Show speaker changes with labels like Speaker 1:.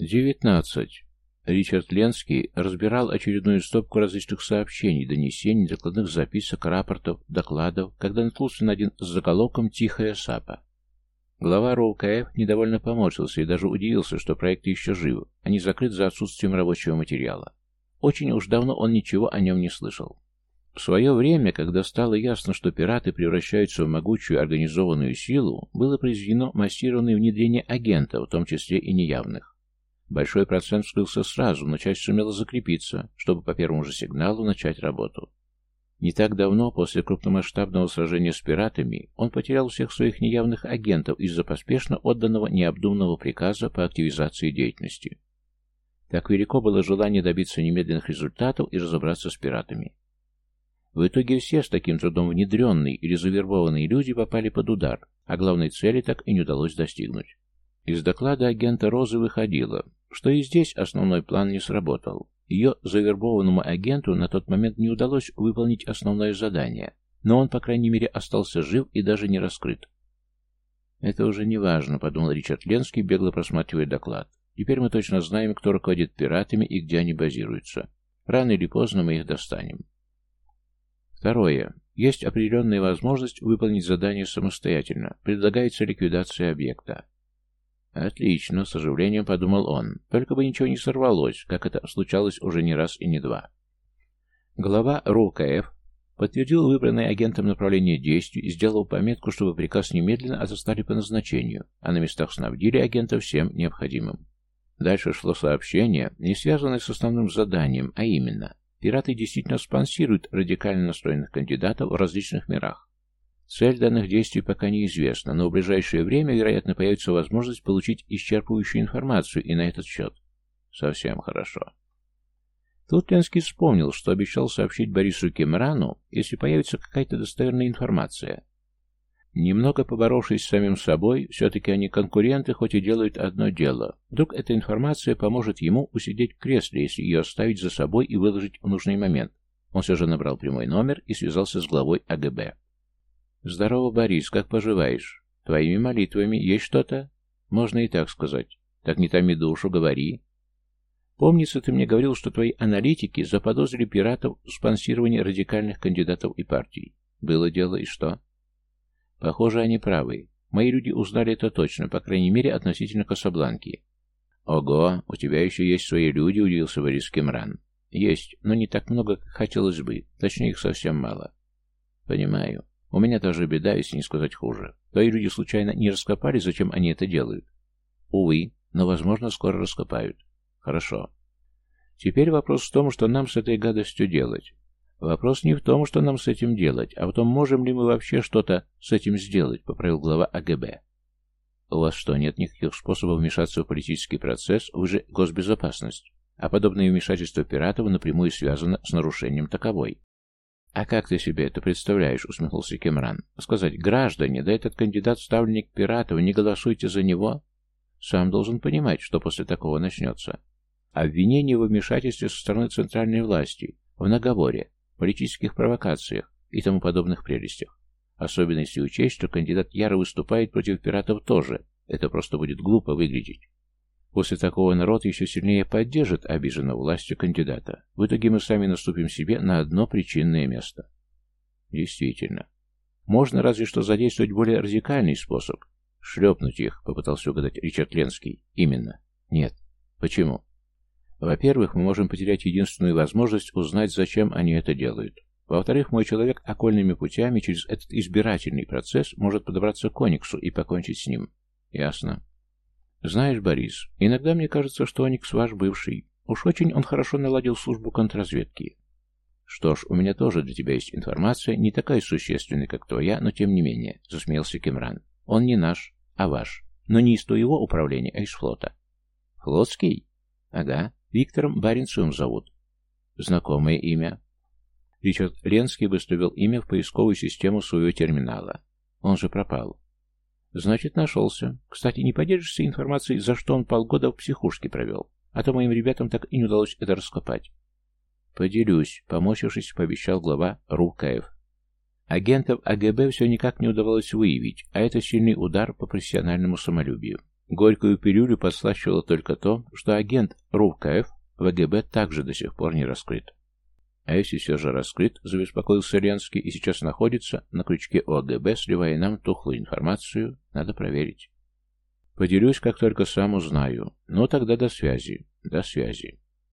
Speaker 1: Девятнадцать. Ричард Ленский разбирал очередную стопку различных сообщений, донесений, докладных записок, рапортов, докладов, когда наткнулся на один с заголовком «Тихая сапа». Глава РОУКФ недовольно поморщился и даже удивился, что проект еще жив, а не закрыт за отсутствием рабочего материала. Очень уж давно он ничего о нем не слышал. В свое время, когда стало ясно, что пираты превращаются в могучую организованную силу, было произведено массированное внедрение агентов, в том числе и неявных. Большой процент вскрылся сразу, но часть сумела закрепиться, чтобы по первому же сигналу начать работу. Не так давно, после крупномасштабного сражения с пиратами, он потерял всех своих неявных агентов из-за поспешно отданного необдуманного приказа по активизации деятельности. Так велико было желание добиться немедленных результатов и разобраться с пиратами. В итоге все с таким трудом внедренные или завербованные люди попали под удар, а главной цели так и не удалось достигнуть. Из доклада агента Розы выходило, что и здесь основной план не сработал. Ее завербованному агенту на тот момент не удалось выполнить основное задание, но он, по крайней мере, остался жив и даже не раскрыт. «Это уже не важно», — подумал Ричард Ленский, бегло просматривая доклад. «Теперь мы точно знаем, кто руководит пиратами и где они базируются. Рано или поздно мы их достанем». Второе. Есть определенная возможность выполнить задание самостоятельно. Предлагается ликвидация объекта. Отлично, с оживлением подумал он. Только бы ничего не сорвалось, как это случалось уже не раз и не два. Глава РУКФ подтвердил выбранное агентом направление действий и сделал пометку, чтобы приказ немедленно отослали по назначению, а на местах снабдили агента всем необходимым. Дальше шло сообщение, не связанное с основным заданием, а именно Пираты действительно спонсируют радикально настроенных кандидатов в различных мирах. Цель данных действий пока неизвестна, но в ближайшее время, вероятно, появится возможность получить исчерпывающую информацию и на этот счет. Совсем хорошо. Тут Ленский вспомнил, что обещал сообщить Борису Кемрану, если появится какая-то достоверная информация. Немного поборовшись с самим собой, все-таки они конкуренты, хоть и делают одно дело. Вдруг эта информация поможет ему усидеть в кресле, если ее оставить за собой и выложить в нужный момент. Он все же набрал прямой номер и связался с главой АГБ. «Здорово, Борис, как поживаешь? Твоими молитвами есть что-то?» «Можно и так сказать. Так не томи душу, говори». «Помнится, ты мне говорил, что твои аналитики заподозрили пиратов в спонсировании радикальных кандидатов и партий. Было дело и что?» Похоже, они правы. Мои люди узнали это точно, по крайней мере, относительно Касабланки. Ого, у тебя еще есть свои люди, удивился Борис Кемран. Есть, но не так много, как хотелось бы. Точнее, их совсем мало. Понимаю. У меня тоже беда, если не сказать хуже. Твои люди случайно не раскопали, зачем они это делают? Увы, но, возможно, скоро раскопают. Хорошо. Теперь вопрос в том, что нам с этой гадостью делать. Вопрос не в том, что нам с этим делать, а в том, можем ли мы вообще что-то с этим сделать, поправил глава АГБ. У вас что, нет никаких способов вмешаться в политический процесс? Вы же госбезопасность. А подобное вмешательство пиратов напрямую связано с нарушением таковой. «А как ты себе это представляешь?» — усмехнулся Кемран. «Сказать, граждане, да этот кандидат ставленник пиратов, не голосуйте за него?» Сам должен понимать, что после такого начнется. Обвинение в вмешательстве со стороны центральной власти, в наговоре, политических провокациях и тому подобных прелестях. Особенно если учесть, что кандидат яро выступает против пиратов тоже. Это просто будет глупо выглядеть. После такого народ еще сильнее поддержит обиженного властью кандидата. В итоге мы сами наступим себе на одно причинное место. Действительно. Можно разве что задействовать более радикальный способ. Шлепнуть их, попытался угадать Ричард Ленский. Именно. Нет. Почему? Во-первых, мы можем потерять единственную возможность узнать, зачем они это делают. Во-вторых, мой человек окольными путями через этот избирательный процесс может подобраться к Ониксу и покончить с ним. Ясно. Знаешь, Борис, иногда мне кажется, что Оникс ваш бывший. Уж очень он хорошо наладил службу контрразведки. Что ж, у меня тоже для тебя есть информация, не такая существенная, как твоя, но тем не менее, засмеялся Кимран. Он не наш, а ваш. Но не из твоего управления, а из флота. Флотский? Ага. Виктором Баренцевым зовут. Знакомое имя. Ричард Ленский выставил имя в поисковую систему своего терминала. Он же пропал. Значит, нашелся. Кстати, не поделишься информацией, за что он полгода в психушке провел? А то моим ребятам так и не удалось это раскопать. Поделюсь, помочившись, пообещал глава РУКФ. Агентов АГБ все никак не удавалось выявить, а это сильный удар по профессиональному самолюбию. Горькую пилюлю подслащивало только то, что агент РУКФ ВГБ также до сих пор не раскрыт. А если все же раскрыт, забеспокоился Ленский и сейчас находится на крючке ОГБ, сливая нам тухлую информацию, надо проверить. Поделюсь, как только сам узнаю. Ну, тогда до связи. До связи.